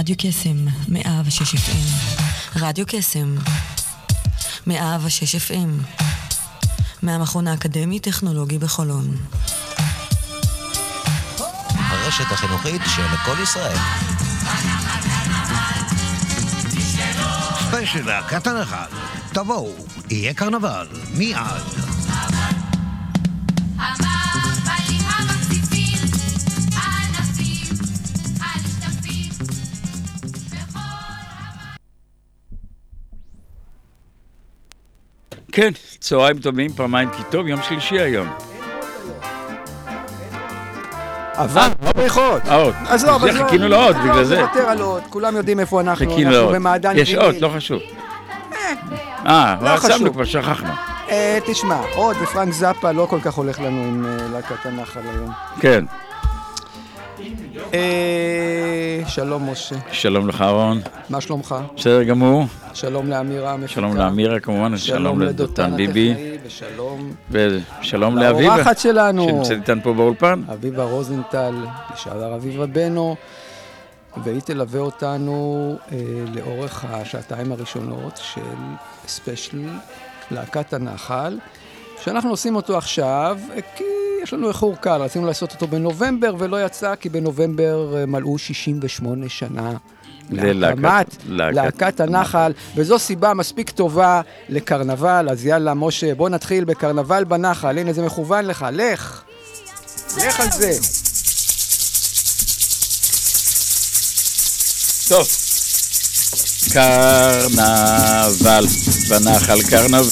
רדיו קסם, מאה ושש FM. רדיו קסם, מאה ושש FM. מהמכון האקדמי-טכנולוגי בחולון. הרשת החינוכית של כל ישראל. ספיישל להקת הנחל, תבואו, יהיה קרנבל, מיד. כן, צהריים טובים, פעמיים כי טוב, יום שלישי היום. אבל בריחות. האות. אז לא, אבל... חיכינו לעוד, בגלל זה. נוותר על עוד, כולם יודעים איפה אנחנו, חיכינו אנחנו. במעדן יש. אות, לא חשוב. אה, לא אבל חשוב. כבר, שכחנו. אה, תשמע, עוד ופרנק זאפה לא כל כך הולך לנו עם אה, להקת הנחל היום. כן, אה, שלום משה, שלום לך אהרון, מה שלומך? בסדר גמור. שלום לאמירה המפיקה. שלום לאמירה כמובן, שלום לדותן ביבי, ושלום ושלום לאביבה, לאורחת שלנו, שנמצאת איתנו פה באולפן. אביבה רוזנטל, לשעבר אביבה בנו, והיא תלווה אותנו אה, לאורך השעתיים הראשונות של ספיישל להקת הנחל, שאנחנו עושים אותו עכשיו, כי יש לנו איחור קל, רצינו לעשות אותו בנובמבר ולא יצא, כי בנובמבר אה, מלאו 68 שנה. להקמת להקת- להקת הנחל, וזו סיבה מספיק טובה לקרנבל, אז יאללה, משה, בוא נתחיל בקרנבל בנחל, הנה זה מכוון לך, לך. לך על זה. טוב. קרנבל, בנחל קרנבל.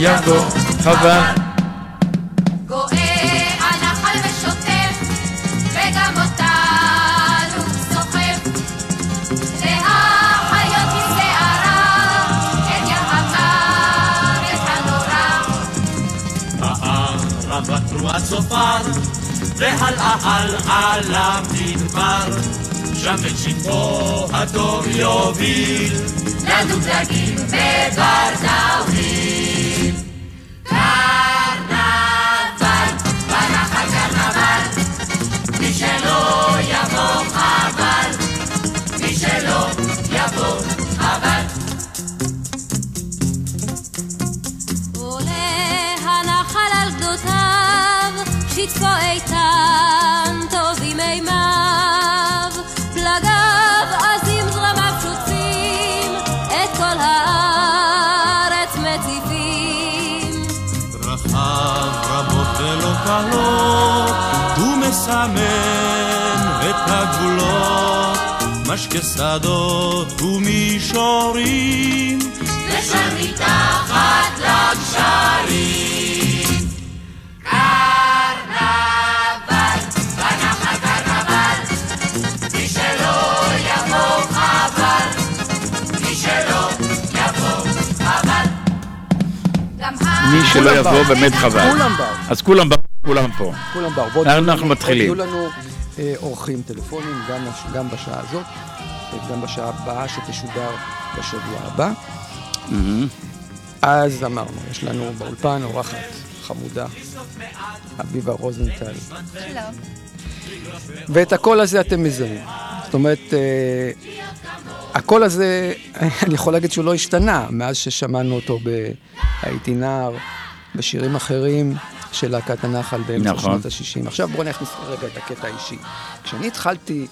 יבוא חבל. גואה הנחל ושוטף, וגם אותנו סוחף. והחיות משערה, את ים המוות הנורא. הערבה תרועת צופר והלאה על המדבר שם את שטפו הטוב יוביל לנו דגים שטפו איתן, טובים מימיו, פלגיו עזים זרמיו שוטפים, את כל הארץ מציפים. דרכיו רבות ולא קלות, הוא מסמן את הגבולות, משקה שדות ומישורים, ושם מתחת לגשרים. מי שלא יבוא באמת חבל. כולם באו, אז כולם באו, כולם פה. כולם באו. אנחנו מתחילים. יהיו לנו אה, אורחים טלפונים, גם, גם בשעה הזאת, וגם בשעה הבאה שתשודר בשבוע הבא. אז אמרנו, יש לנו באולפן אורחת חמודה, אביבה רוזנטל. ואת הקול הזה אתם מזהים. זאת אומרת, אה, הקול הזה, אני יכול להגיד שהוא לא השתנה מאז ששמענו אותו ב"הייתי נער", בשירים אחרים של להקת הנחל באמצע נכון. שנות ה-60. עכשיו בואו נכניס רגע את הקטע האישי. כשאני התחלתי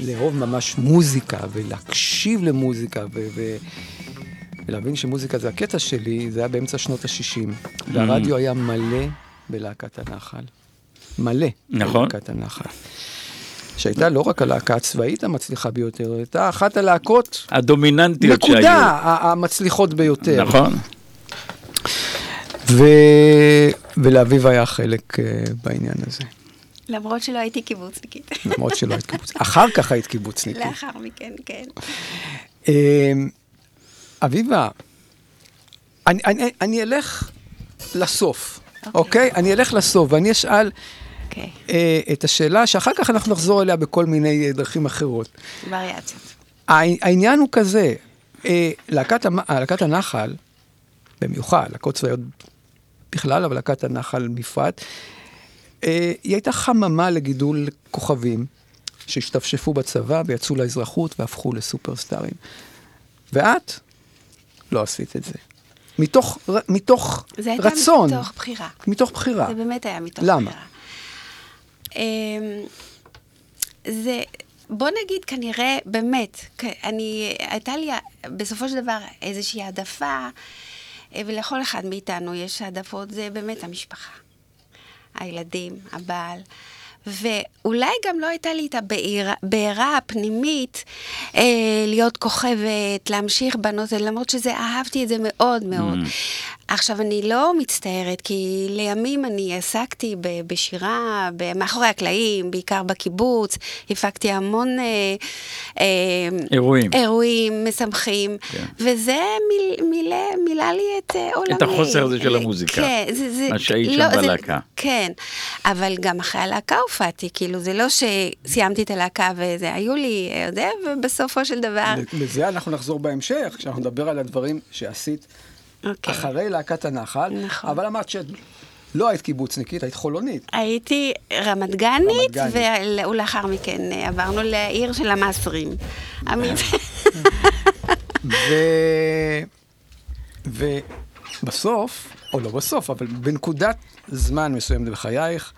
לאהוב ממש מוזיקה ולהקשיב למוזיקה ו... ו... ולהבין שמוזיקה זה הקטע שלי, זה היה באמצע שנות ה-60. והרדיו היה מלא בלהקת הנחל. מלא נכון. בלהקת הנחל. שהייתה לא רק הלהקה הצבאית המצליחה ביותר, הייתה אחת הלהקות, הדומיננטיות שהיו. נקודה, המצליחות ביותר. נכון. ו... ולאביב היה חלק אה, בעניין הזה. למרות שלא הייתי קיבוצניקית. למרות שלא היית קיבוצניקית. אחר כך היית קיבוצניקית. לאחר מכן, כן. אה, אביבה, אני, אני, אני אלך לסוף, אוקיי? אני אלך לסוף ואני אשאל אוקיי, אה, את השאלה שאחר כך אנחנו נחזור אליה בכל מיני אה, דרכים אחרות. וריאציות. העניין הוא כזה, אה, להקת, המ- להקת הנחל, במיוחד, להקות צבאיות בכלל, אבל להקת הנחל בפרט, אה, היא הייתה חממה לגידול כוכבים שהשתפשפו בצבא ויצאו לאזרחות והפכו לסופרסטארים. ואת לא עשית את זה. מתוך, מתוך זה הייתה רצון, מתוך בחירה. מתוך בחירה. זה באמת היה מתוך למה? בחירה. אמ, זה, בוא נגיד כנראה, באמת, אני, הייתה לי בסופו של דבר איזושהי העדפה, ולכל אחד מאיתנו יש העדפות, זה באמת המשפחה. הילדים, הבעל. ואולי גם לא הייתה לי את הבעירה- הפנימית אה, להיות כוכבת, להמשיך בנושא, למרות שזה, אהבתי את זה מאוד מאוד. עכשיו, אני לא מצטערת, כי לימים אני עסקתי ב- בשירה, ב- מאחורי הקלעים, בעיקר בקיבוץ, הפקתי המון אה, אה, אירועים. אירועים משמחים, כן. וזה מיל, מילא, מילא לי את אה, עולמי. את החוסר הזה של המוזיקה. כן, זה... זה מה שהיית שם לא, זה- בלהקה. כן, אבל גם אחרי הלהקה הופעתי, כאילו, זה לא שסיימתי את הלהקה וזה, היו לי, אה, יודע, ובסופו של דבר... לזה אנחנו נחזור בהמשך, כשאנחנו נדבר על הדברים שעשית אוקיי. אחרי להקת הנחל, נכון. אבל אמרת שלא היית קיבוצניקית, היית חולונית. הייתי רמת גנית, רמת ולאחר מכן אה, עברנו לעיר של המסרים. עמית. ו... ובסוף, או לא בסוף, אבל בנקודת זמן מסוימת בחייך,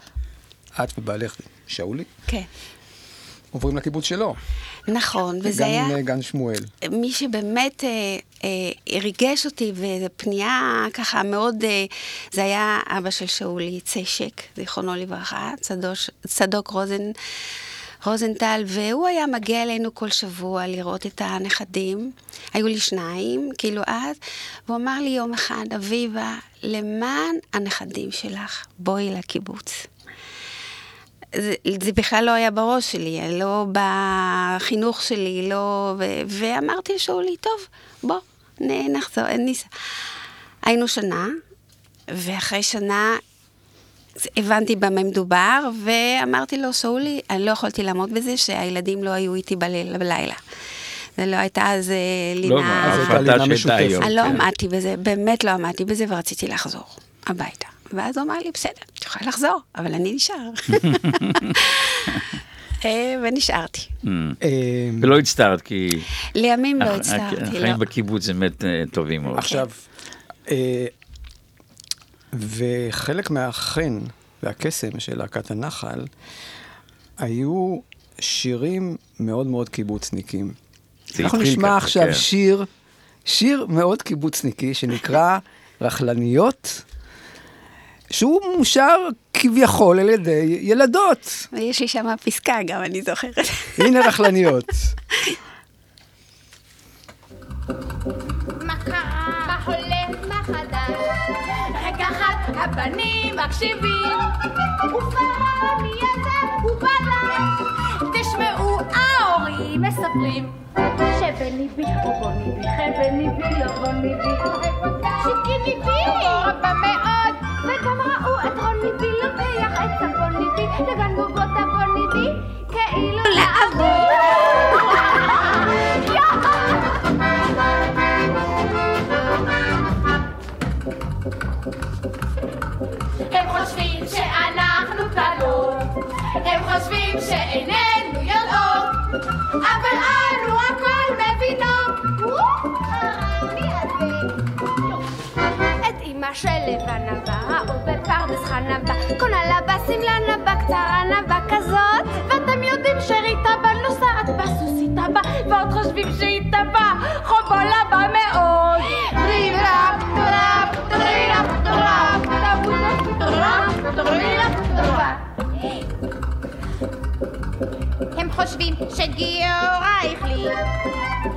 את ובעלך שאולי כן, עוברים לקיבוץ שלו. נכון, וזה גם היה... אה, גן שמואל. מי שבאמת אה, אה, ריגש אותי, וזו פנייה ככה מאוד, אה, זה היה אבא של שאולי, צשק, זיכרונו לברכה, צדוש, צדוק רוזן, רוזנטל, והוא היה מגיע אלינו כל שבוע לראות את הנכדים. היו לי שניים, כאילו אז, והוא אמר לי יום אחד, אביבה, למען הנכדים שלך, בואי לקיבוץ. זה, זה בכלל לא היה בראש שלי, לא בחינוך שלי, לא... ו, ואמרתי לשאולי, טוב, בוא, נחזור, ניסע. היינו שנה, ואחרי שנה הבנתי במה מדובר, ואמרתי לו, שאולי, אני לא יכולתי לעמוד בזה שהילדים לא היו איתי בלילה. בלילה. זה לא הייתה אז אה, לינה... אז הייתה לינה משותפת. אני לא כן. עמדתי בזה, באמת לא עמדתי בזה, ורציתי לחזור הביתה. ואז הוא אמר לי, בסדר, את יכולה לחזור, אבל אני נשאר. אה, ונשארתי. אה, ולא הצטערת, כי לימים לא הצטערתי, לא. החיים בקיבוץ באמת אה, טובים מאוד. עכשיו, אה, וחלק מהחן והקסם של להקת הנחל היו שירים מאוד מאוד קיבוצניקים. אנחנו נשמע עכשיו כן. שיר, שיר מאוד קיבוצניקי, שנקרא רכלניות, שהוא מושר כביכול על ידי ילדות. ויש לי שם פסקה גם, אני זוכרת. הנה רכלניות. מה קרה? מה הולך? מה חדש? רגע אחד הבנים מקשיבים ופעם יזם ובלש תשמעו ההורים מספרים שבניבי או בוא ניבי חבל ניבי לא בוא ניבי שיקי ניבי רבה מאוד וגם ראו את רון ניבי לוקח את צפון ניבי לגן גוגות הבון ניבי כאילו לעבוד הם חושבים שאנחנו קלות, הם חושבים שאיננו יודעות, אבל אנו הכל מבינות. של לבן עבר, ההוא בפרדס חנבה, קונה לה בשמלה נבה קצרה נבה כזאת, ואתם יודעים שריטה בה נוסעת בסוסית הבא, ועוד חושבים שהיא טבע, חובו לבא מאוד. רירפ טראפ טרירפ טראפ. טראפ טראפ טראפ הם חושבים שגיורא החליט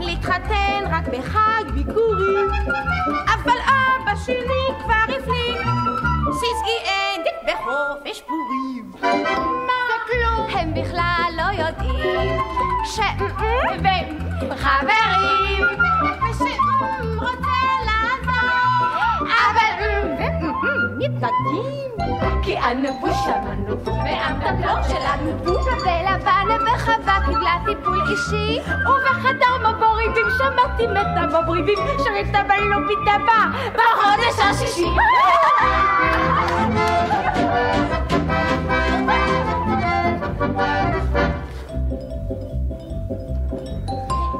להתחתן רק בחג ביקורים. אבל אבא שלי כבר הפליג שיסגי אנדית בחופש פורים. וכלום. הם בכלל לא יודעים ש... וחברים ושרוצה לעזור. אבל מתנגדים כי אנו שמענו והמטפלות שלנו בושה. ולבן וחווה קיבלה טיפול אישי ובחדר מבוריבים שמעתי מתה מבריבים שרית אבל לא מתאבה בחודש השישי.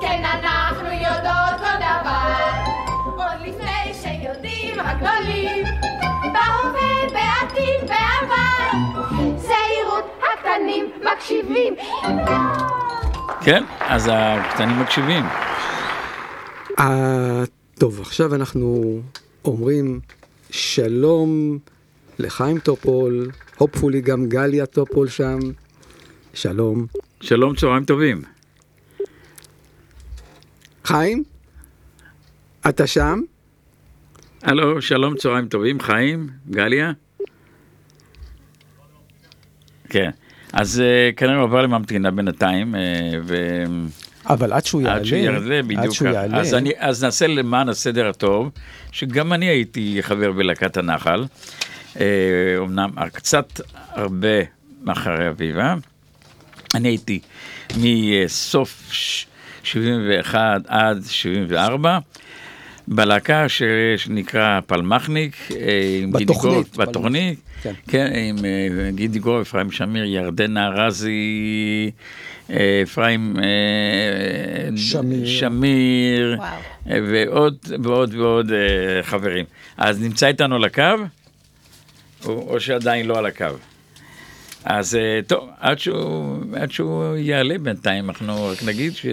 כן לפני שיודעים הגדולים הקטנים מקשיבים כן, אז הקטנים מקשיבים. אה, טוב, עכשיו אנחנו אומרים שלום לחיים טופול, הופפולי גם גליה טופול שם. שלום. שלום, צהריים טובים. חיים? אתה שם? הלו, שלום, צהריים טובים, חיים, גליה? כן, אז אה, כנראה הוא עבר לממתינה בינתיים, אה, ו... אבל עד שהוא יעלה, עד שהוא יעלה, עד בדיוק שהוא ככה. יעלה, אז, אני, אז נעשה למען הסדר הטוב, שגם אני הייתי חבר בלהקת הנחל, אה, אמנם קצת הרבה מאחרי אביבה. אני הייתי מסוף ש- 71 עד 74. בלהקה. שנקרא פלמחניק, אה, בתוכנית. בתוכנית, כן. כן, עם אה, גידי גורף, אפרים שמיר, ירדנה ארזי, אה, אפרים אה, שמיר. שמיר וואו. אה, ועוד ועוד ועוד אה, חברים. אז נמצא איתנו על הקו, או, או שעדיין לא על הקו. אז אה, טוב, עד שהוא, עד שהוא יעלה בינתיים, אנחנו רק נגיד ש...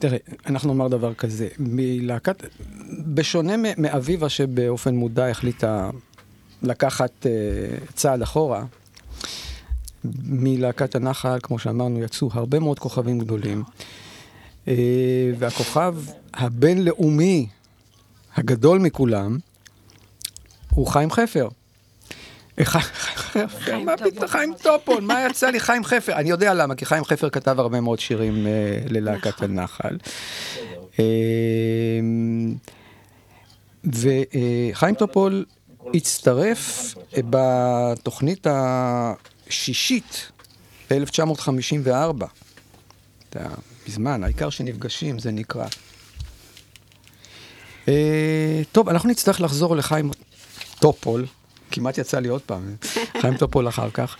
תראה, אנחנו נאמר דבר כזה, מלהקת, בשונה מאביבה שבאופן מודע החליטה לקחת אה, צעד אחורה, מלהקת הנחל, כמו שאמרנו, יצאו הרבה מאוד כוכבים גדולים, אה, והכוכב הבינלאומי הגדול מכולם הוא חיים חפר. חיים חפר, מה יצא לי חיים חפר? אני יודע למה, כי חיים חפר כתב הרבה מאוד שירים אה, ללהקת הנחל. אה, וחיים טופול הצטרף אה, בתוכנית השישית ב-1954. מזמן, העיקר שנפגשים, זה נקרא. אה, טוב, אנחנו נצטרך לחזור לחיים טופול, כמעט יצא לי עוד פעם, חיים טופול אחר כך.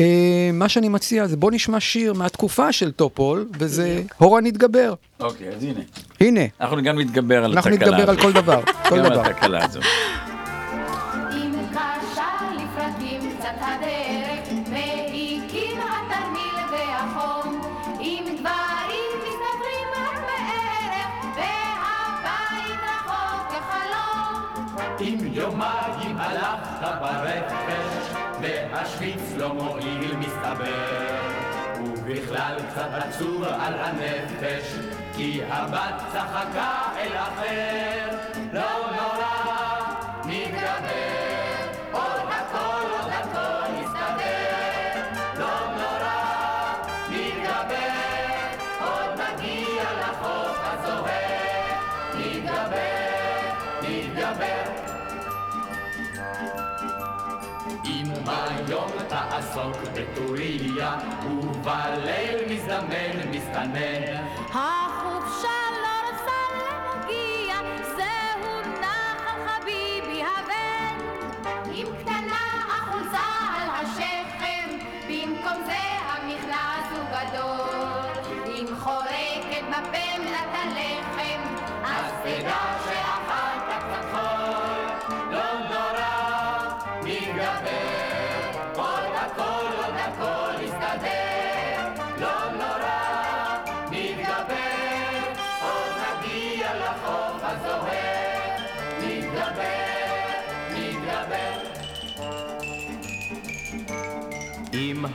אה, מה שאני מציע זה בוא נשמע שיר מהתקופה של טופול, וזה הורה נתגבר. אוקיי, אז הנה. הנה, אנחנו גם נתגבר על אנחנו התקלה נתגבר על הזאת. כל דבר, כל גם דבר. על התקלה הזו. לא מועיל מסתבר. ובכלל קצת עצוב על הנפש, כי הבת צחקה אל אחר. לא נורא, מסתנן. החופשה לא רוצה להגיע, זהו נחל חביבי הבן. עם קטנה אחוזה על השכם, במקום זה המכנס הוא גדול. אם חורקת בפה מנת הלחם, אז תדע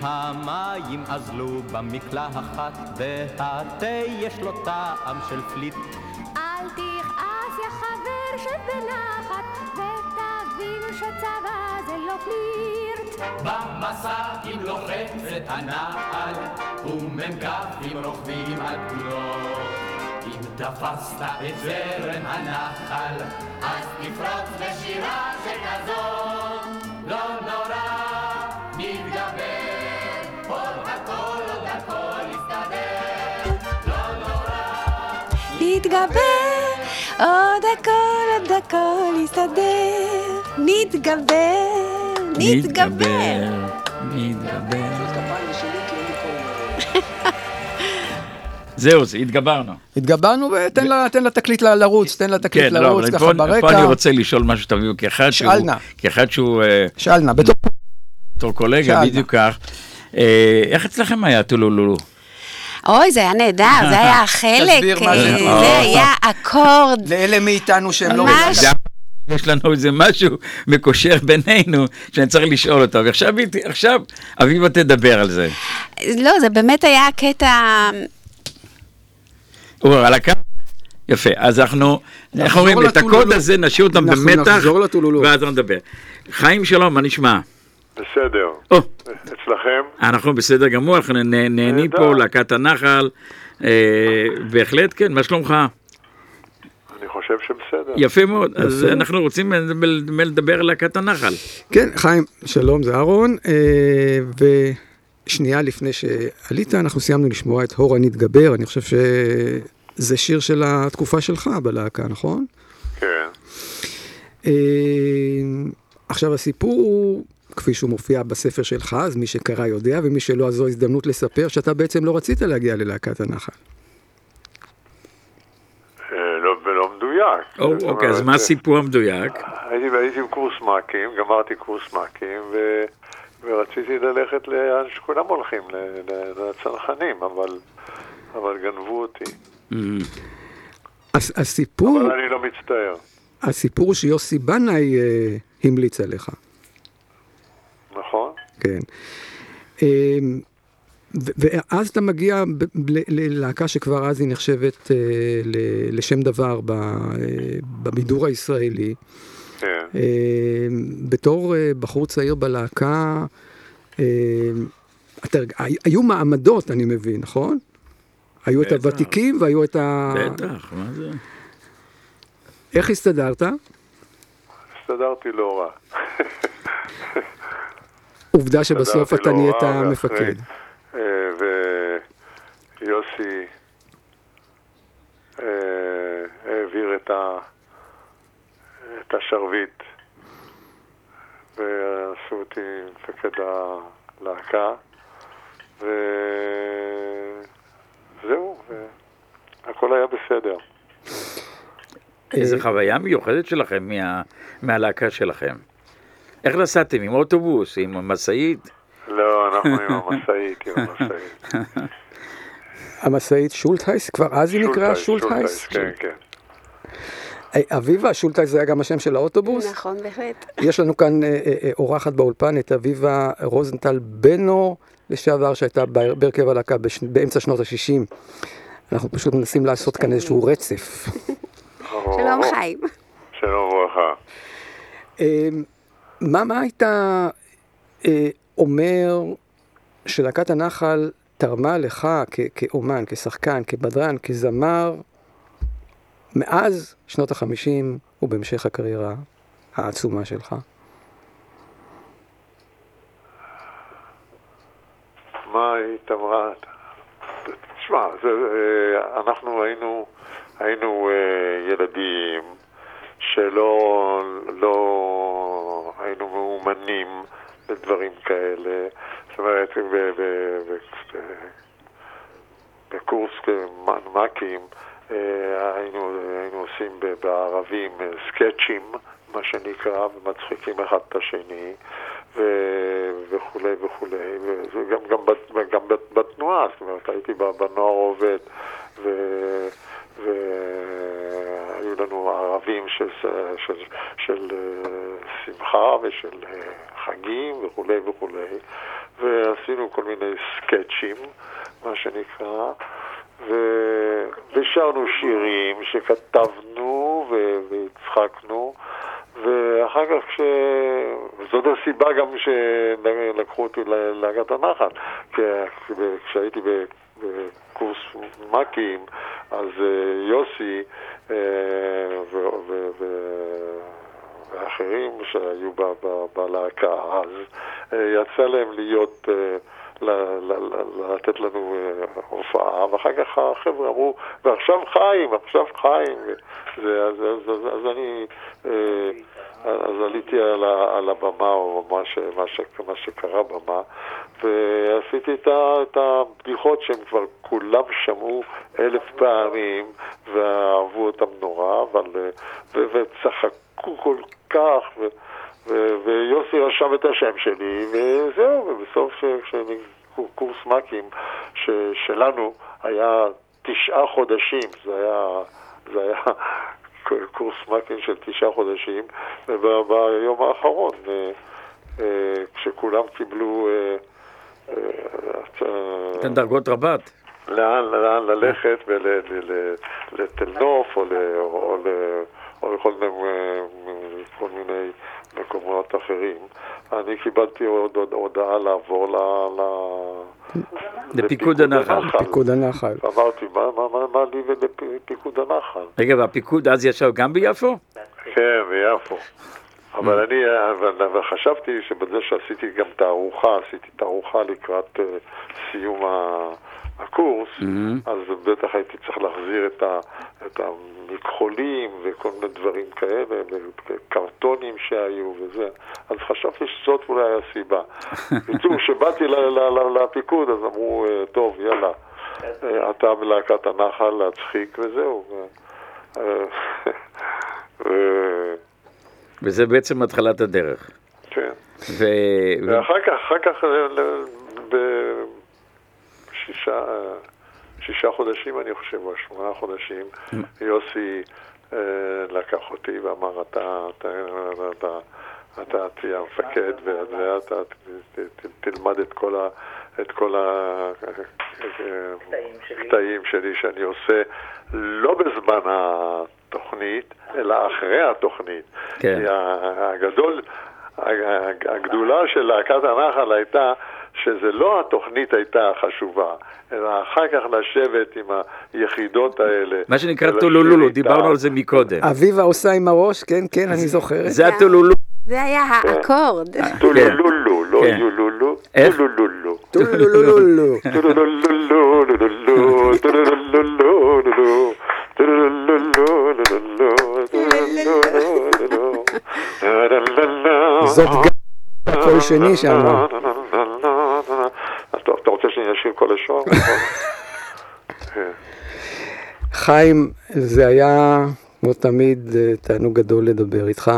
המים אזלו במקלחת והתה יש לו טעם של פליט. אל תכעס יא חבר שב בנחת ותבין שצבא זה לא פלירט. במסע עם לוחצת הנעל ומ"כ עם רוכבים על גבולות אם תפסת את זרם הנחל אז תפרוץ בשירה שכזאת. לא נתגבר, עוד הכל, עוד הכל יסתדר. נתגבר, נתגבר. נתגבר. זהו, זה, התגברנו. התגברנו ותן לה- תן לתקליט לרוץ, תן לתקליט כן, לא, לרוץ אבל ככה פה, ברקע. פה אני רוצה לשאול משהו, תביאו, כאחד שהוא, שאל נא. כאחד שהוא אה, שאל נא, בתור... בתור קולגה. בדיוק כך. אה, איך אצלכם היה טולולולו? אוי, זה היה נהדר, זה היה החלק, תסביר מה זה. אה, זה היה אקורד. לאלה מאיתנו שהם לא... זה- יש לנו איזה משהו מקושר בינינו שאני צריך לשאול אותו. ועכשיו עכשיו אביבה תדבר על זה. לא, זה באמת היה קטע... הוא על הקו? יפה, אז אנחנו, איך אומרים, את. הקוד הזה נשאיר אותם במתח. ואז נדבר. חיים שלום, מה נשמע? בסדר. או, אצלכם? אנחנו בסדר גמור, אנחנו נה- נהנים. פה, להקת הנחל, אה, בהחלט כן, מה שלומך? אני חושב שבסדר. יפה מאוד, אז יפה. אנחנו רוצים לדבר- לדבר על להקת הנחל. כן, חיים, שלום, זה אהרון. אה, ושנייה לפני שעלית, אנחנו סיימנו לשמוע את הורה נתגבר. אני חושב שזה שיר של התקופה שלך בלהקה, נכון? כן. אה, עכשיו, הסיפור הוא, כפי שהוא מופיע בספר שלך, אז מי שקרא יודע, ומי שלא, אז זו הזדמנות לספר שאתה בעצם לא רצית להגיע ללהקת הנחל. אה, לא, ולא מדויק. אוקיי, אז מה הסיפור המדויק? הייתי, הייתי בקורס מ"כים, גמרתי קורס מ"כים, ו... ורציתי ללכת לאן שכולם הולכים, לצנחנים, אבל, אבל גנבו אותי. אז הסיפור, אבל אני לא מצטער. הסיפור שיוסי בנאי אה, המליץ עליך. נכון? כן. אמ, ואז אתה מגיע ללהקה שכבר אז היא נחשבת אה, ל- לשם דבר ב- אה, בבידור הישראלי. כן. אמ, בתור אה, בחור צעיר בלהקה, אמ, אתה, הי- היו מעמדות, אני מבין, נכון? היו את. הוותיקים והיו את ה... בטח, מה זה? איך הסתדרת? הסתדרתי לא רע. עובדה שבסוף אתה נהיית מפקד. אה, ויוסי אה, העביר את השרביט ועשו אותי מפקד הלהקה וזהו, הכל היה בסדר. איזה חוויה מיוחדת שלכם מה- מהלהקה שלכם. איך נסעתם? עם אוטובוס? עם משאית? לא, אנחנו עם המשאית, עם המשאית. המשאית שולטהייס, כבר אז היא נקראה שולטהייס? כן, כן. היי, אביבה, שולטהייס זה היה גם השם של האוטובוס? נכון, בהחלט. יש לנו כאן אה, אה, אה, אורחת באולפן, את אביבה רוזנטל בנו, לשעבר, שהייתה בה- בהרכב הלהקה באמצע שנות ה-60. אנחנו פשוט מנסים לעשות כאן איזשהו רצף. שלום חיים. שלום וברכה. מה, מה היית אה, אומר שלהקת הנחל תרמה לך כ- כאומן, כשחקן, כבדרן, כזמר, מאז שנות החמישים ובהמשך הקריירה העצומה שלך? מה היית אמרה? תשמע, זה, אה, אנחנו היינו, היינו אה, ילדים שלא לא היינו מאומנים לדברים כאלה. זאת אומרת, בקורס מ"כים אה, היינו, היינו עושים בערבים אה, סקצ'ים, מה שנקרא, ומצחיקים אחד את השני. ו- וכולי וכולי, וגם גם, גם בת- בתנועה, זאת אומרת, הייתי בנוער עובד, ו- והיו לנו ערבים של, של, של אה, שמחה ושל אה, חגים וכולי וכולי, ועשינו כל מיני סקצ'ים, מה שנקרא, ו... ושרנו שירים שכתבנו ו... והצחקנו, ואחר כך כש... זאת הסיבה גם שלקחו אותי ללהקת הנחל, כי כשהייתי בקורס מ"כים, אז אה, יוסי אה. ואחרים שהיו בלהקה אז, אה, יצא להם להיות, לתת לנו אה, הופעה, ואחר כך החבר'ה אמרו, ועכשיו חיים, עכשיו חיים. אז, אני, אה, אז עליתי על, הבמה, או מה, שקרה במה, ועשיתי את, הבדיחות שהם כבר כולם שמעו אלף פעמים, ואהבו אותם נורא, אה, וצחקו כל כך, ו, ויוסי רשם את השם שלי, וזהו, ובסוף קורס מ"כים שלנו היה תשעה חודשים, זה היה, זה היה קורס מ"כים של תשעה חודשים, וביום האחרון, אה, אה, כשכולם קיבלו... אתן אה, דרגות רבת. לאן, לאן ללכת, לתל נוף או, או, או לכל מיני, כל מיני מקומות אחרים. אני קיבלתי עוד הודעה לעבור ל... לפיקוד הנחל. פיקוד הנחל. אמרתי, מה, מה, מה, מה לי ולפיקוד הנחל? רגע, והפיקוד אז ישב גם ביפו? כן, ביפו. אבל אני, אבל חשבתי שבזה שעשיתי גם תערוכה, עשיתי תערוכה לקראת סיום הקורס, mm-hmm. אז בטח הייתי צריך להחזיר את, ה, את המכחולים וכל מיני דברים כאלה, וקרטונים שהיו וזה, אז חשבתי שזאת אולי הסיבה. בקיצור, כשבאתי לפיקוד, אז אמרו, טוב, יאללה, אתה מלהקת הנחל להצחיק וזהו. וזה בעצם התחלת הדרך. כן. ו... ואחר כך, אחר כך, בשישה שישה חודשים, אני חושב, או שמונה חודשים, יוסי אה, לקח אותי ואמר, אתה, אתה, אתה, אתה תהיה המפקד, ואתה תלמד את כל ה... את כל הקטעים שלי שאני עושה לא בזמן התוכנית, אלא אחרי התוכנית. כן. הגדול, הגדולה של להקת הנחל הייתה שזה לא התוכנית הייתה החשובה, אלא אחר כך לשבת עם היחידות האלה. מה שנקרא טולולולו, דיברנו על זה מקודם. אביבה עושה עם הראש, כן, כן, אני זוכרת. זה הטולולולו. זה היה האקורד. טולולולו, לא יולולו, זאת גם קול שני שם. אתה רוצה שאני אשאיר כל השער? חיים, זה היה, כמו תמיד, תענוג גדול לדבר איתך.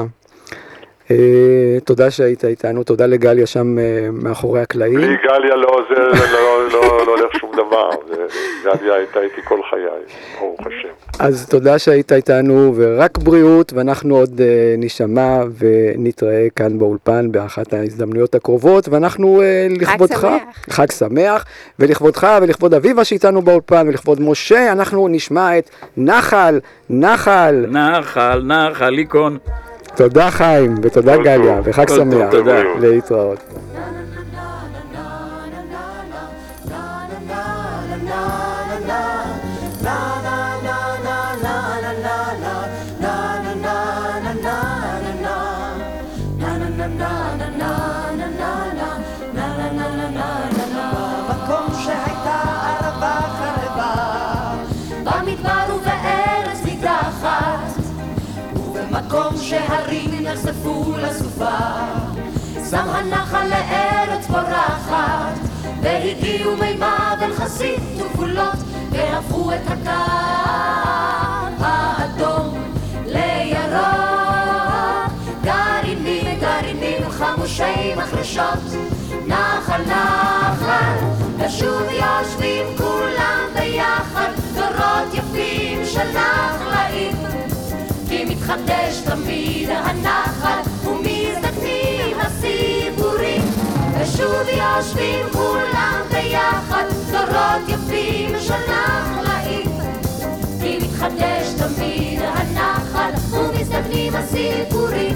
תודה שהיית איתנו, תודה לגליה שם מאחורי הקלעים. בלי גליה לא, זה לא הולך שום דבר, גליה הייתה איתי כל חיי, ברוך השם. אז תודה שהיית איתנו, ורק בריאות, ואנחנו עוד נשמע ונתראה כאן באולפן באחת ההזדמנויות הקרובות, ואנחנו לכבודך, חג שמח, חג שמח, ולכבודך ולכבוד אביבה שאיתנו באולפן, ולכבוד משה, אנחנו נשמע את נחל, נחל. נחל, נחל, ליקון. תודה חיים, ותודה גליה, וחג שמח. להתראות. לסופה, שם הנחל לארץ פורחת, והגיעו מימיו אל חסית וגבולות, והפכו את הקו האדום לירוק. גרעינים, גרעינים חמושי מחרשות, נחל נחל, ושוב יושבים כולם ביחד, דורות יפים של נחלאים. כי מתחדש תמיד הנחל ושוב יושבים כולם ביחד, דורות יפים של נחלאים. כי מתחדש תמיד הנחל, ומסתכלים הסיפורים.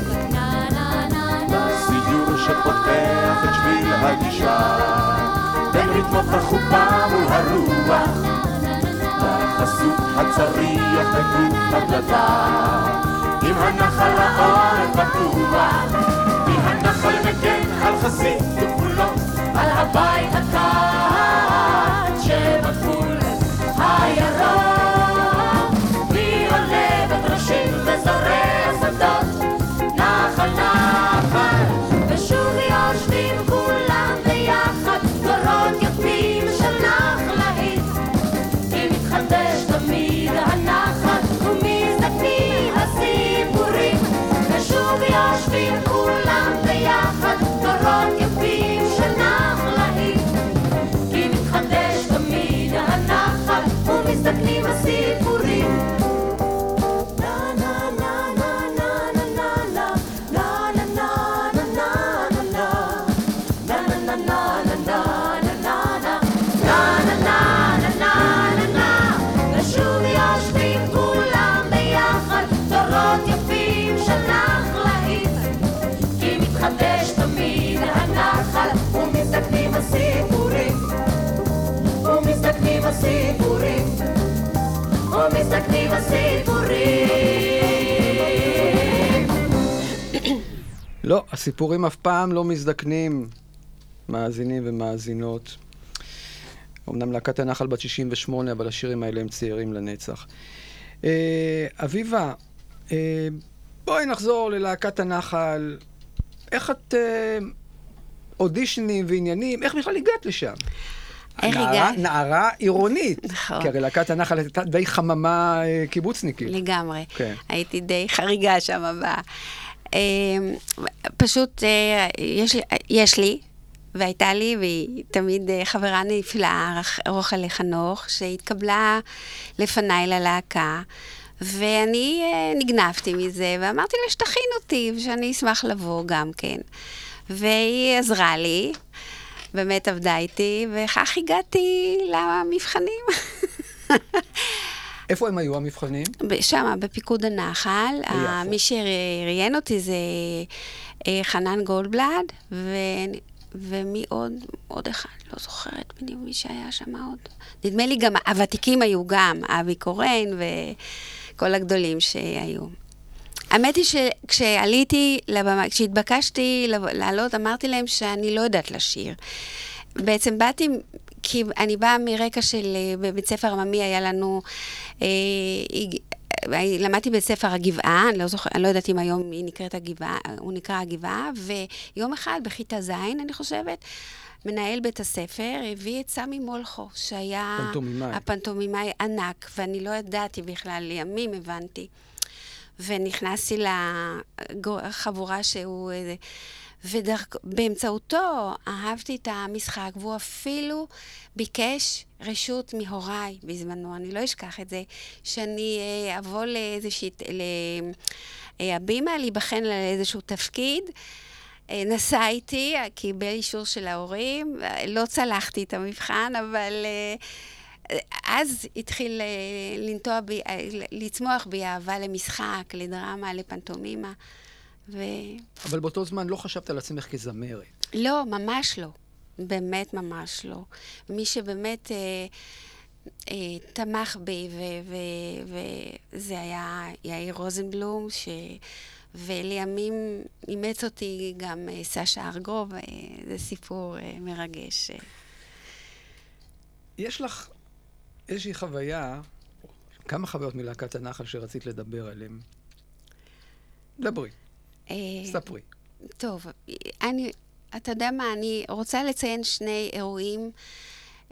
סיור שפותח את שביל הגישה, בין רתמות החופה מול הרוח, בחסות הצריח בגוף הדלתה, עם הנחל העורף פתוח, כי הנחל מגן על חסיד וכולו, על הבית הקט לא, הסיפורים אף פעם לא מזדקנים, מאזינים ומאזינות. אמנם להקת הנחל בת 68, אבל השירים האלה הם צעירים לנצח. אה, אביבה, אה, בואי נחזור ללהקת הנחל. איך את... אה, אודישנים ועניינים, איך בכלל הגעת לשם? איך הגעתי? נערה עירונית. נכון. כי הרי להקת הנחל הייתה די חממה אה, קיבוצניקית. לגמרי. כן. הייתי די חריגה שם ב... אה, פשוט אה, יש, יש לי, והייתה לי, והיא תמיד אה, חברה נפלאה, רוחלה חנוך, שהתקבלה לפניי ללהקה. ואני אה, נגנבתי מזה, ואמרתי לה שתכין אותי, ושאני אשמח לבוא גם כן. והיא עזרה לי, באמת עבדה איתי, וכך הגעתי למבחנים. איפה הם היו המבחנים? שם, בפיקוד הנחל. ה- מי שראיין אותי זה אה, חנן גולדבלד, ו... ומי עוד? עוד אחד, לא זוכרת בדיוק מי שהיה שם עוד. נדמה לי גם, הוותיקים היו גם, אבי קורן וכל הגדולים שהיו. האמת היא שכשעליתי לבמה, כשהתבקשתי לעלות, אמרתי להם שאני לא יודעת לשיר. בעצם באתי, כי אני באה מרקע של, אה, בבית ספר עממי היה לנו, אה, אה, למדתי בבית ספר הגבעה, אני לא זוכרת, אני לא יודעת אם היום היא נקראת הגבעה, הוא נקרא הגבעה, ויום אחד בכיתה ז', אני חושבת, מנהל בית הספר הביא את סמי מולכו, שהיה... פנטומימאי. הפנטומימאי ענק, ואני לא ידעתי בכלל, לימים הבנתי. ונכנסתי לחבורה שהוא... אה, ובאמצעותו אהבתי את המשחק, והוא אפילו ביקש רשות מהוריי בזמנו, אני לא אשכח את זה, שאני אה, אבוא לאיזושהי, להבימה, להיבחן על איזשהו תפקיד. אה, נסע איתי, קיבל אישור של ההורים, אה, לא צלחתי את המבחן, אבל אה, אז התחיל אה, לנטוע בי, אה, לצמוח בי אהבה למשחק, לדרמה, לפנטומימה. ו... אבל באותו זמן לא חשבת על עצמך כזמרת. לא, ממש לא. באמת ממש לא. מי שבאמת אה, אה, תמך בי, וזה היה יאיר רוזנבלום, ש... ולימים אימץ אותי גם אה, סשה ארגוב, אה, זה סיפור אה, מרגש. אה. יש לך איזושהי חוויה, כמה חוויות מלהקת הנחל שרצית לדבר עליהן? דברי, ספרי. טוב, אני, אתה יודע מה, אני רוצה לציין שני אירועים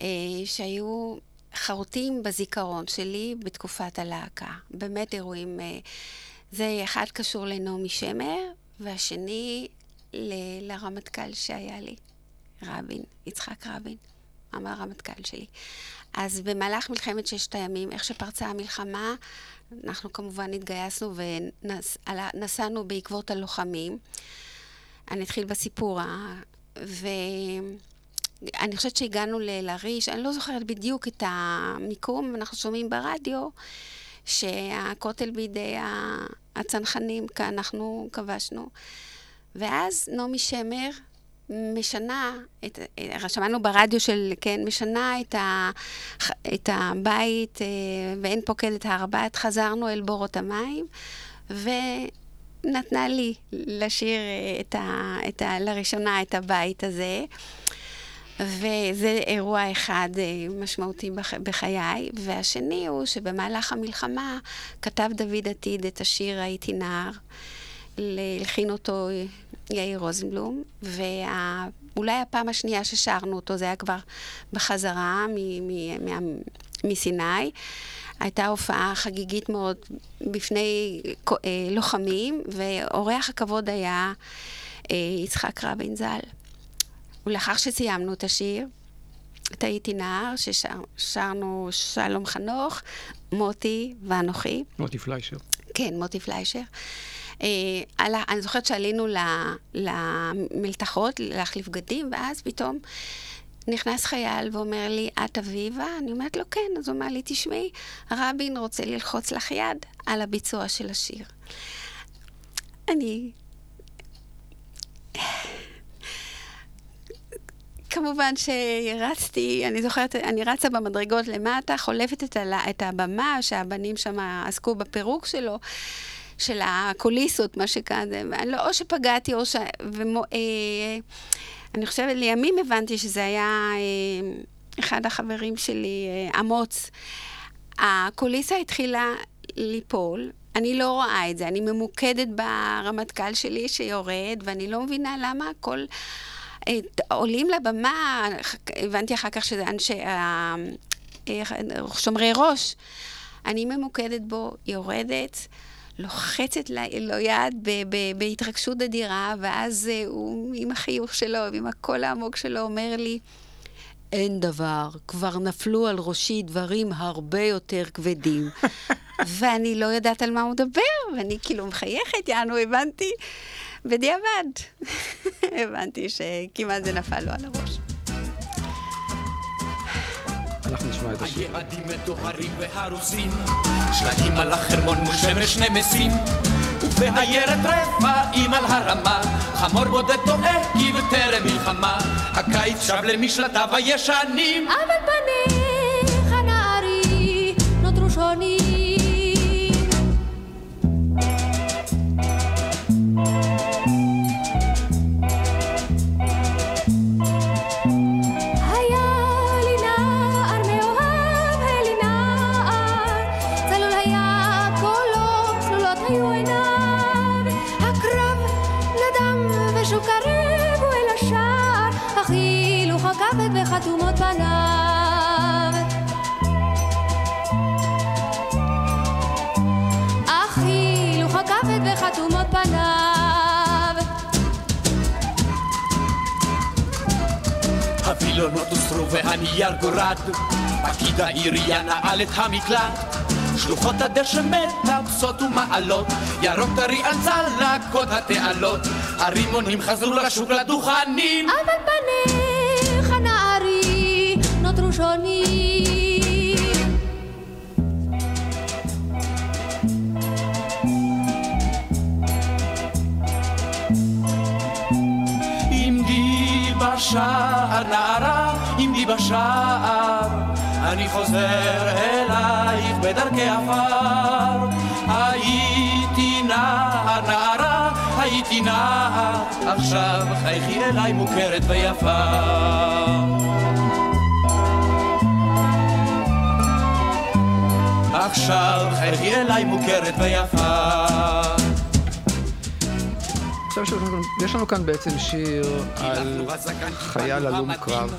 אה, שהיו חרוטים בזיכרון שלי בתקופת הלהקה. באמת אירועים, אה, זה אחד קשור לנעמי שמר, והשני ל- לרמטכ"ל שהיה לי, רבין, יצחק רבין, הרמטכ"ל שלי. אז במהלך מלחמת ששת הימים, איך שפרצה המלחמה, אנחנו כמובן התגייסנו ונסענו בעקבות הלוחמים. אני אתחיל בסיפור. ה- ואני חושבת שהגענו ללריש, אני לא זוכרת בדיוק את המיקום, אנחנו שומעים ברדיו שהכותל בידי הצנחנים, אנחנו כבשנו. ואז נעמי שמר משנה, את, שמענו ברדיו של, כן, משנה את, ה, את הבית, אה, ואין פוקד את הר הבית, חזרנו אל בורות המים, ונתנה לי לשיר אה, את ה, את ה, לראשונה את הבית הזה. וזה אירוע אחד אה, משמעותי בחיי. והשני הוא שבמהלך המלחמה כתב דוד עתיד את השיר "הייתי נער". הלחין אותו יאיר רוזנבלום, ואולי הפעם השנייה ששרנו אותו, זה היה כבר בחזרה מסיני. הייתה הופעה חגיגית מאוד בפני אה, לוחמים, ואורח הכבוד היה אה, יצחק רבין ז"ל. ולאחר שסיימנו את השיר, את הייתי נער, ששרנו שלום חנוך, מוטי ואנוכי. מוטי פליישר. כן, מוטי פליישר. אה, אני זוכרת שעלינו למלתחות להחליף בגדים, ואז פתאום נכנס חייל ואומר לי, את אביבה? אני אומרת לו, כן. אז הוא אומר לי, תשמעי, רבין רוצה ללחוץ לך יד על הביצוע של השיר. אני... כמובן שרצתי, אני זוכרת, אני רצה במדרגות למטה, חולפת את, את הבמה, שהבנים שם עסקו בפירוק שלו. של הקוליסות, מה שקרה, לא, או שפגעתי, או ש... ומו, אה, אני חושבת, לימים הבנתי שזה היה אה, אחד החברים שלי, אה, אמוץ. הקוליסה התחילה ליפול, אני לא רואה את זה, אני ממוקדת ברמטכ"ל שלי שיורד, ואני לא מבינה למה כל... אה, עולים לבמה, הבנתי אחר כך שזה אנשי, אה, אה, שומרי ראש. אני ממוקדת בו, יורדת. לוחצת לו יד בהתרגשות אדירה, ואז uh, הוא עם החיוך שלו ועם הקול העמוק שלו אומר לי, אין דבר, כבר נפלו על ראשי דברים הרבה יותר כבדים. ואני לא יודעת על מה הוא מדבר, ואני כאילו מחייכת, יענו, הבנתי, בדיעבד. הבנתי שכמעט זה נפל לו על הראש. אנחנו נשמע את השיר. היעדים מטוהרים והרוסים, שלטים על החרמון מול שמש נמסים, ובהיירת רפאים על הרמה, חמור בודד טועה כי בטרם מלחמה, הקיץ שב למשלטיו הישנים. אבל פניך והנייר גורד, פקיד העירייה נעל את המקלט. שלוחות הדשא מטפסות ומעלות, ירוק טרי על צלקות התעלות, הרימונים חזרו לשוק לדוכנים. אבל פנים שונים. עמדי בשער נערה, עמדי בשער, אני חוזר אלייך בדרכי עפר. הייתי נער נערה, הייתי נער, עכשיו חייכי אליי מוכרת ויפה. עכשיו חייכי אליי מוכרת ויפה. עכשיו יש לנו כאן בעצם שיר על חייל הלום קרב.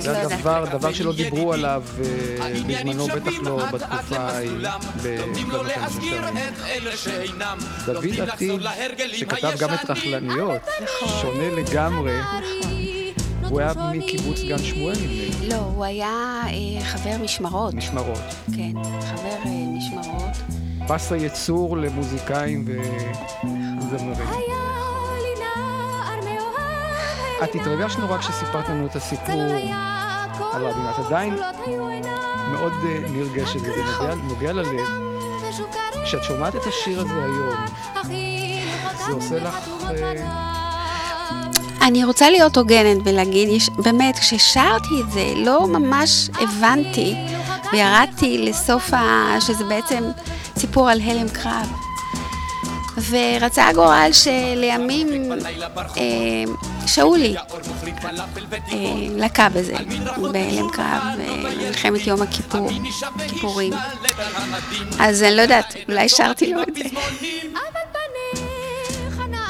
זה לא הדבר, דבר שלא דיברו עליו אה, בזמנו, בטח לא בתקופה ההיא, המזרחים. דוד עתיד, שכתב גם את רכלניות, שונה לגמרי. הוא היה מקיבוץ גן שמואל, נדמה לי. לא, הוא היה אה, חבר משמרות. משמרות. כן, חבר אה, משמרות. פס הייצור למוזיקאים וזמרים. את התרגשת נורא כשסיפרת לנו את הסיפור על רבין. את עדיין מאוד אה, נרגשת, וזה נוגע, נוגע ללב. כשאת שומעת את השיר הזה היום, זה עושה לך... אה, אני רוצה להיות הוגנת ולהגיד, יש, באמת, כששרתי את זה, לא ממש הבנתי, וירדתי לסוף ה... שזה בעצם סיפור על הלם קרב. ורצה הגורל שלימים אה, שאולי אה, לקה בזה, בהלם קרב, במלחמת אה, יום הכיפור, כיפורים. אז אני לא יודעת, אולי שרתי לו את זה.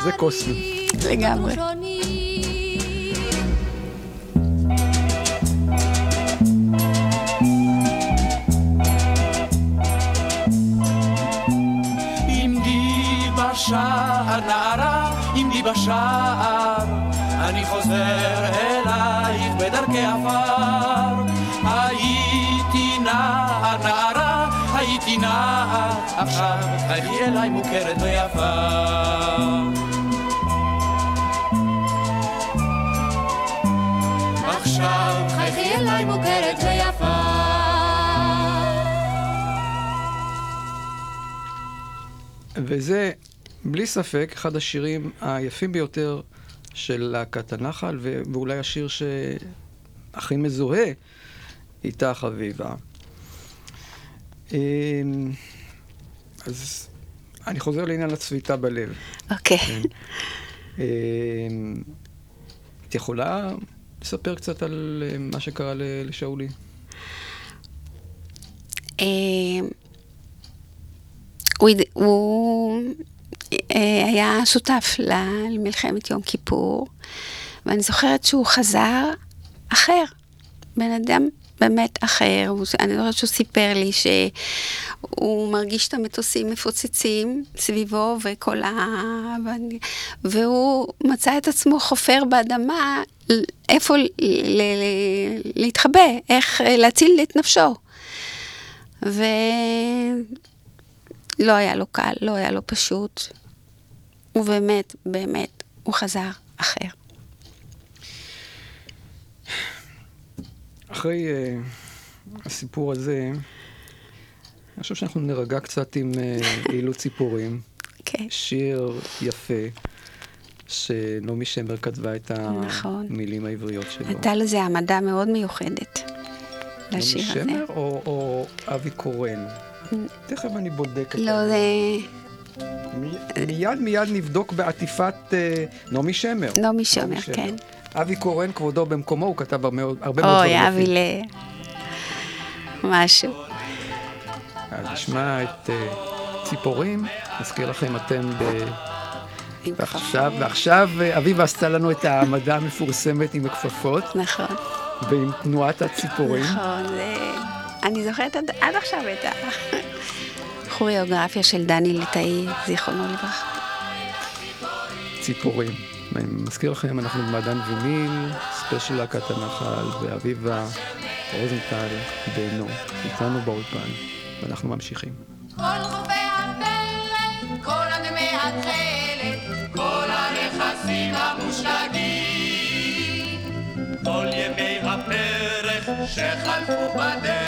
זה קוסמי. לגמרי. בשער, נערה, עמדי בשער, אני חוזר אלייך בדרכי עפר. הייתי נער, נערה, הייתי נער, עכשיו חייכי אליי מוכרת ויפה. עכשיו חייכי אליי מוכרת ויפה. וזה בלי ספק, אחד השירים היפים ביותר של להקת הנחל, ואולי השיר שהכי מזוהה איתך, אביבה. אמ, אז אני חוזר לעניין הצביטה בלב. אוקיי. כן. אמ, את יכולה לספר קצת על אה, מה שקרה לשאולי? אמ, הוא היה שותף למלחמת יום כיפור, ואני זוכרת שהוא חזר אחר, בן אדם באמת אחר. אני זוכרת שהוא סיפר לי שהוא מרגיש את המטוסים מפוצצים סביבו וכל ה... והוא מצא את עצמו חופר באדמה איפה להתחבא, איך להציל את נפשו. ולא היה לו קל, לא היה לו פשוט. ובאמת, באמת, הוא חזר אחר. אחרי uh, הסיפור הזה, אני חושב שאנחנו נרגע קצת עם אילוץ uh, ציפורים. כן. שיר יפה, שנעמי שמר כתבה את נכון. המילים העבריות שלו. הייתה לזה העמדה מאוד מיוחדת לשיר הזה. נעמי שמר או, או אבי קורן? תכף אני בודק את לא, זה... מיד מיד נבדוק בעטיפת אה, נעמי שמר. נעמי שמר, כן. אבי קורן, כבודו במקומו, הוא כתב הרבה מאוד דברים אוי, אבי ל... משהו. אז נשמע את אה, ציפורים, נזכיר לכם, אתם ב... ועכשיו, ועכשיו אה, אביבה עשתה לנו את העמדה המפורסמת עם הכפפות. נכון. ועם תנועת הציפורים. נכון, זה... אני זוכרת עד עכשיו את ה... כוריאוגרפיה של דני ליטאי, זיכרונו לברכה. ציפורים. אני מזכיר לכם, אנחנו במעדן ויניל, ספיישל להקת הנחל, ואביבה רוזנטל בנו, איתנו באולפן, ואנחנו ממשיכים. כל חופי הפלט, כל אדמי התכלת, כל הנכסים המושלגים. כל ימי הפרק שחלפו בדרך,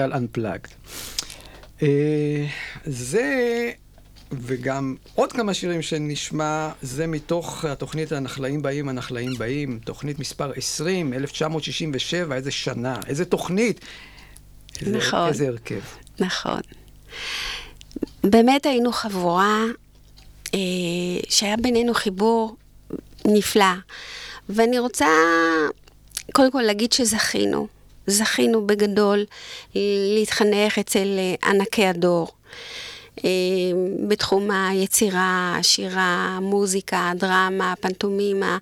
רוזנטל Unplugged. אה, זה, וגם עוד כמה שירים שנשמע, זה מתוך התוכנית הנחלאים באים, הנחלאים באים, תוכנית מספר 20, 1967, איזה שנה, איזה תוכנית. איזה, נכון. איזה הרכב. נכון. באמת היינו חבורה אה, שהיה בינינו חיבור נפלא. ואני רוצה קודם כל להגיד שזכינו. זכינו בגדול להתחנך אצל אה, ענקי הדור. אה, בתחום היצירה, השירה, המוזיקה, הדרמה, הפנטומימה,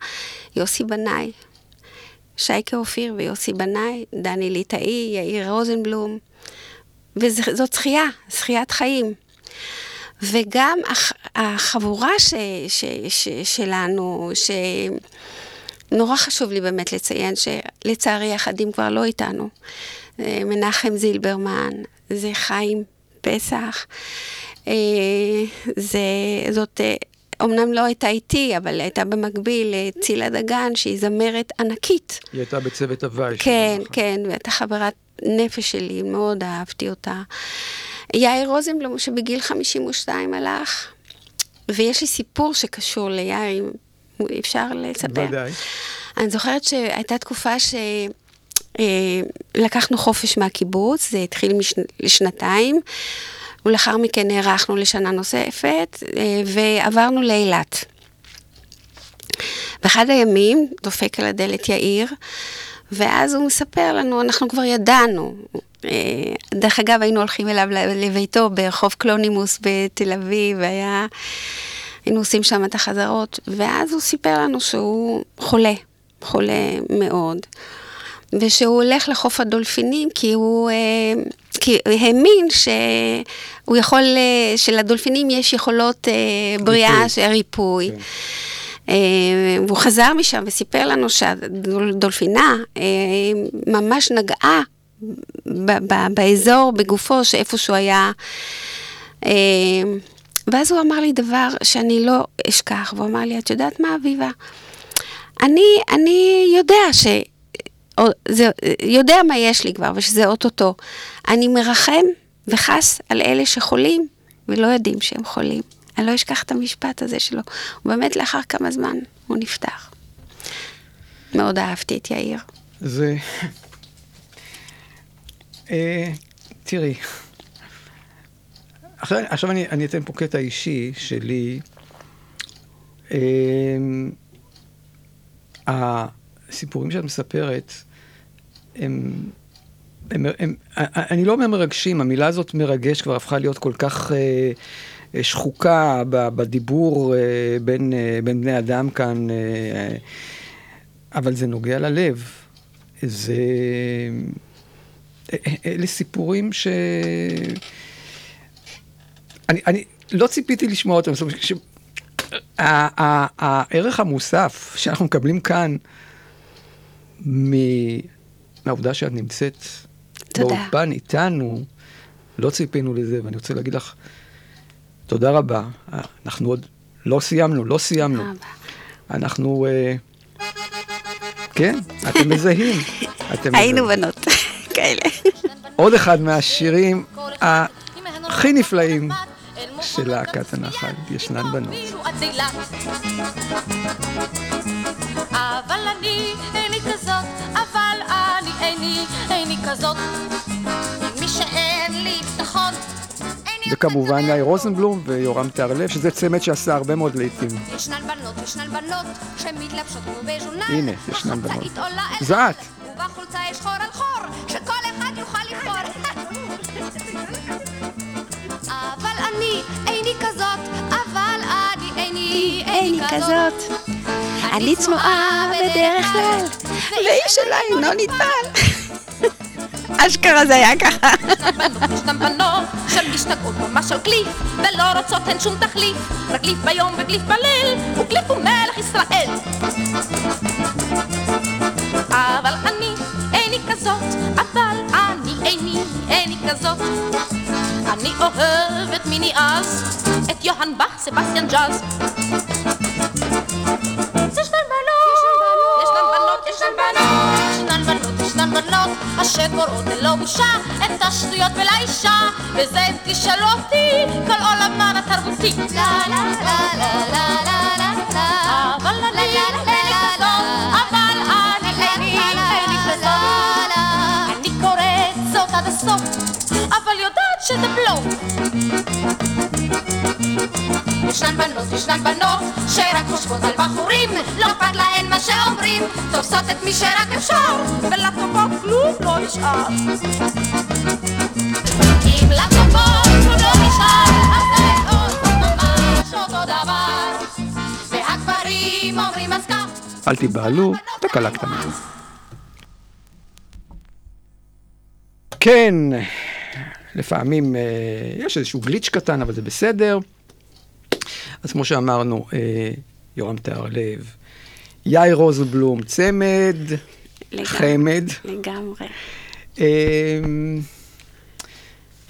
יוסי בנאי, שייקה אופיר ויוסי בנאי, דני ליטאי, יאיר רוזנבלום, וזאת זכייה, זכיית חיים. וגם הח, החבורה ש, ש, ש, שלנו, שנורא חשוב לי באמת לציין שלצערי אחדים כבר לא איתנו. אה, מנחם זילברמן, זה חיים פסח, אה, זה, זאת אומנם לא הייתה איתי, אבל הייתה במקביל צילה דגן, שהיא זמרת ענקית. היא הייתה בצוות הוואי. כן, כן, והייתה חברת נפש שלי, מאוד אהבתי אותה. יאיר רוזנבלום, שבגיל 52 הלך, ויש לי סיפור שקשור ליאיר, אפשר לספר. ודאי. אני זוכרת שהייתה תקופה שלקחנו חופש מהקיבוץ, זה התחיל לשנתיים. ולאחר מכן נערכנו לשנה נוספת אה, ועברנו לאילת. באחד הימים דופק על הדלת יאיר, ואז הוא מספר לנו, אנחנו כבר ידענו. אה, דרך אגב, היינו הולכים אליו לביתו ברחוב קלונימוס בתל אביב, והיה... היינו עושים שם את החזרות, ואז הוא סיפר לנו שהוא חולה, חולה מאוד, ושהוא הולך לחוף הדולפינים כי הוא... אה, כי הוא האמין שהוא יכול, שלדולפינים יש יכולות אה, בריאה של ריפוי. כן. אה, והוא חזר משם וסיפר לנו שהדולפינה אה, ממש נגעה באזור, בגופו, שאיפה שהוא היה. ואז הוא אמר לי דבר שאני לא אשכח, והוא אמר לי, את יודעת מה, אביבה? אני, אני יודע ש... זה, יודע מה יש לי כבר, ושזה אוטוטו. אני מרחם וחס על אלה שחולים ולא יודעים שהם חולים. אני לא אשכח את המשפט הזה שלו. ובאמת לאחר כמה זמן הוא נפתח. מאוד אהבתי את יאיר. זה... אה, תראי, עכשיו, עכשיו אני, אני אתן פה קטע אישי שלי. אה, הסיפורים שאת מספרת, הם, הם, הם, אני לא אומר מרגשים, המילה הזאת מרגש כבר הפכה להיות כל כך אה, שחוקה בדיבור אה, בין, אה, בין בני אדם כאן, אה, אבל זה נוגע ללב. זה... אה, אה, אלה סיפורים ש... אני, אני לא ציפיתי לשמוע אותם. זאת אומרת, ש... הערך המוסף שאנחנו מקבלים כאן מהעובדה שאת נמצאת באולפן איתנו, לא ציפינו לזה, ואני רוצה להגיד לך תודה רבה. אנחנו עוד לא סיימנו, לא סיימנו. אנחנו, אה, כן, אתם מזהים. אתם היינו בנות כאלה. עוד אחד מהשירים הכי נפלאים של להקת הנחל, ישנן בנות. אבל אני איני כזאת, אבל אני איני, איני כזאת. מי שאין לי ביטחון, וכמובן יאיר רוזנבלום ויורם תיארלב, שזה צמד שעשה הרבה מאוד לעיתים. ישנן בנות, ישנן בנות, שמתלבשות כמו בז'ונן. הנה, ישנן בנות. זה את. ובחולצה יש חור על חור, שכל איני כזאת, אבל אני איני, איני כזאת. אני צנועה בדרך כלל, ואיש אליי אינו נטפל. אשכרה זה היה ככה. ישנן בנות שמשתגעות ממש על קליף, ולא רוצות הן שום תחליף, רק קליף ביום וקליף בליל, וקליף הוא מלך ישראל. אבל אני איני כזאת, אבל אני איני, איני כזאת. אני אוהבת מיני אז את יוהאן באך, סבסטיאן ג'אז. בנות אשר קוראות ללא בושה את השטויות ולאישה וזה אם תשאלו אותי כל עולמן התרבותי לה לה לה לה לה בנות, ישנן בנות, שרק חושבות על בחורים, לא אכפת להן מה שאומרים, תופסות את מי שרק אפשר, ולטובות כלום לא נשאר. אם לטובות כלום לא נשאר, אז זה עוד ממש אותו דבר. והגברים אומרים אז כך, אל תיבהלו, תקלה קטנה. כן, לפעמים אה, יש איזשהו גליץ' קטן, אבל זה בסדר. אז כמו שאמרנו, אה, יורם תיארלב, יאיר רוזנבלום, צמד, לגמרי. חמד. לגמרי. אה,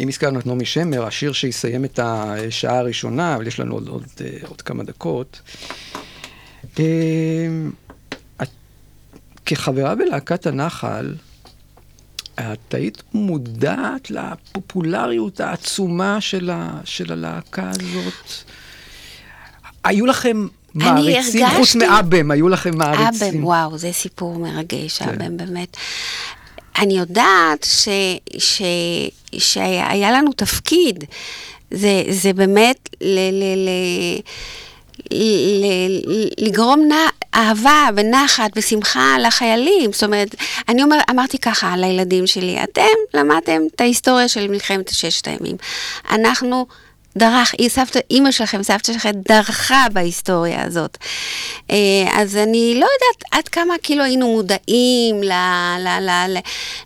אם הזכרנו את נעמי שמר, השיר שיסיים את השעה הראשונה, אבל יש לנו עוד, עוד, אה, עוד כמה דקות. אה, את, כחברה בלהקת הנחל, את היית מודעת לפופולריות העצומה של, ה, של הלהקה הזאת? היו לכם מעריצים, חוץ הרגשתי- מאבם, היו לכם מעריצים. אבם, וואו, זה סיפור מרגש, כן. אבם באמת. אני יודעת ש, ש, שהיה לנו תפקיד, זה, זה באמת ל, ל, ל, ל, לגרום נ, אהבה ונחת ושמחה לחיילים. זאת אומרת, אני אומר, אמרתי ככה לילדים שלי, אתם למדתם את ההיסטוריה של מלחמת ששת הימים. אנחנו... דרך, סבתא, אימא שלכם, סבתא שלכם, דרכה בהיסטוריה הזאת. אה, אז אני לא יודעת עד כמה כאילו היינו מודעים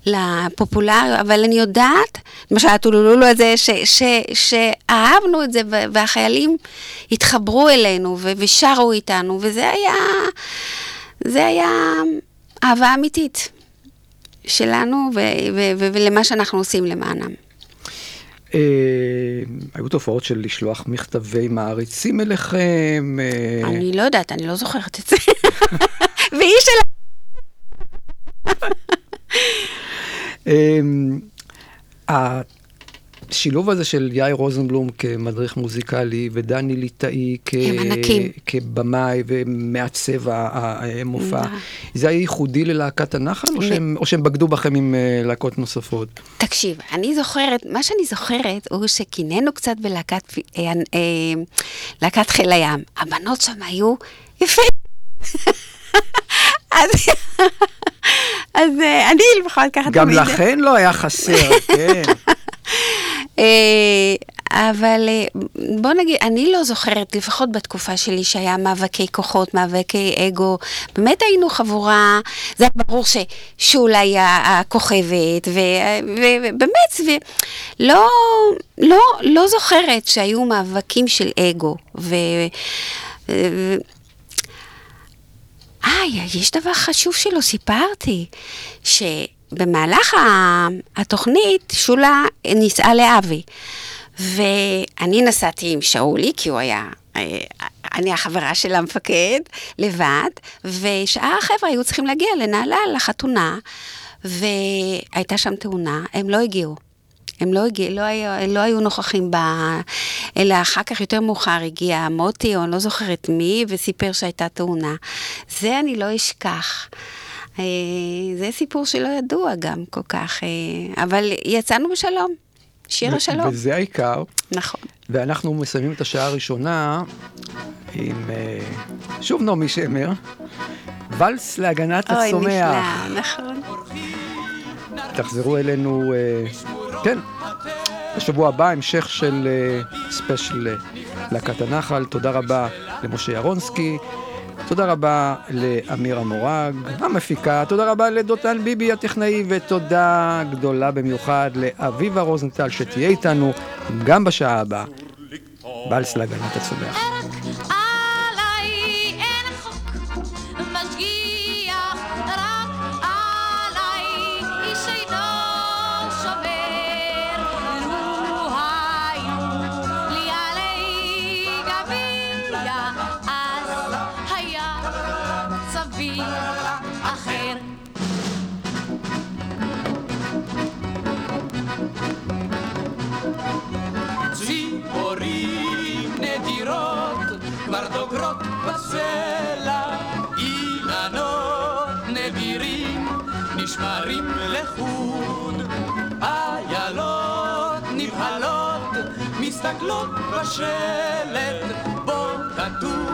לפופולריות, אבל אני יודעת, למשל הטולולולו הזה, ש- ש- שאהבנו את זה, והחיילים התחברו אלינו ושרו איתנו, וזה היה, זה היה אהבה אמיתית שלנו ולמה שאנחנו עושים למענם. אה, היו תופעות של לשלוח מכתבי מעריצים אליכם? אה, אני לא יודעת, אני לא זוכרת את זה. והיא שלה... השילוב הזה של יאיר רוזנבלום כמדריך מוזיקלי ודני ליטאי כ-. כבמאי ומעצב המופע. זה היה ייחודי ללהקת הנחל או שהם, או שהם בגדו בכם עם אה, להקות נוספות? תקשיב, אני זוכרת, מה שאני זוכרת הוא שקינאנו קצת בלהקת אה, אה, להקת חיל הים. הבנות שם היו יפים. אז, אז אה, אני לפחות ככה גם תמיד. לכן לא היה חסר, כן. אה, אבל אה, בוא נגיד, אני לא זוכרת, לפחות בתקופה שלי, שהיה מאבקי כוחות, מאבקי אגו. באמת היינו חבורה, זה היה ברור ששולה היא הכוכבת, ו- ו- ובאמת, ולא לא, לא זוכרת שהיו מאבקים של אגו. ו... ו- אה, יש דבר חשוב שלא סיפרתי, שבמהלך התוכנית שולה נישאה לאבי, ואני נסעתי עם שאולי, כי הוא היה, אה, אני החברה של המפקד, לבד, ושאר החבר'ה היו צריכים להגיע לנהלל, לחתונה, והייתה שם תאונה, הם לא הגיעו. הם לא הגיעו, לא היו, לא היו נוכחים בה, אלא אחר כך יותר מאוחר הגיע מוטי, או אני לא זוכרת מי, וסיפר שהייתה תאונה. זה אני לא אשכח. אה, זה סיפור שלא ידוע גם כל כך, אה, אבל יצאנו בשלום. שיר השלום. וזה העיקר. נכון. ואנחנו מסיימים את השעה הראשונה עם, אה, שוב נעמי שמר, ואלס להגנת אוי, הצומח. נפלא, נכון. תחזרו אלינו, אה, כן, בשבוע הבא, המשך של אה, ספיישל אה, להקת הנחל. תודה רבה למשה ירונסקי. תודה רבה לאמיר המורג, המפיקה, תודה רבה לדותן ביבי הטכנאי, ותודה גדולה במיוחד לאביבה רוזנטל שתהיה איתנו גם בשעה הבאה. בלס להגנת הצומח. ורדוגרות בסלע, אילנות נדירים נשמרים לחוד, איילות נבהלות מסתכלות בשלט, בו כתוב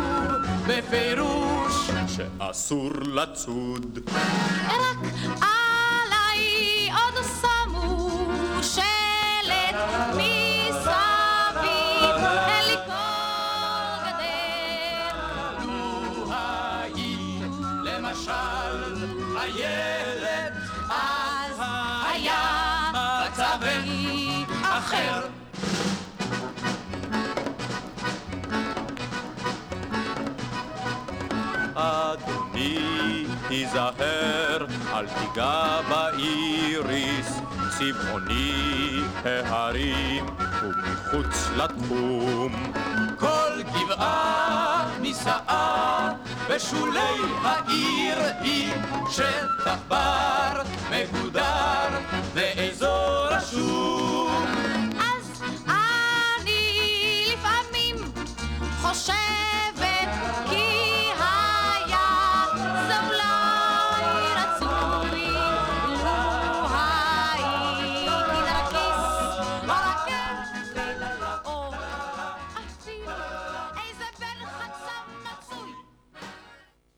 בפירוש שאסור לצוד. רק בי, תיזהר, אל תיגע באיריס, צבעוני ההרים ומחוץ לתחום. כל גבעה נישאה בשולי העיר היא שטח בר מגודר ואזור רשום. אז אני לפעמים חושב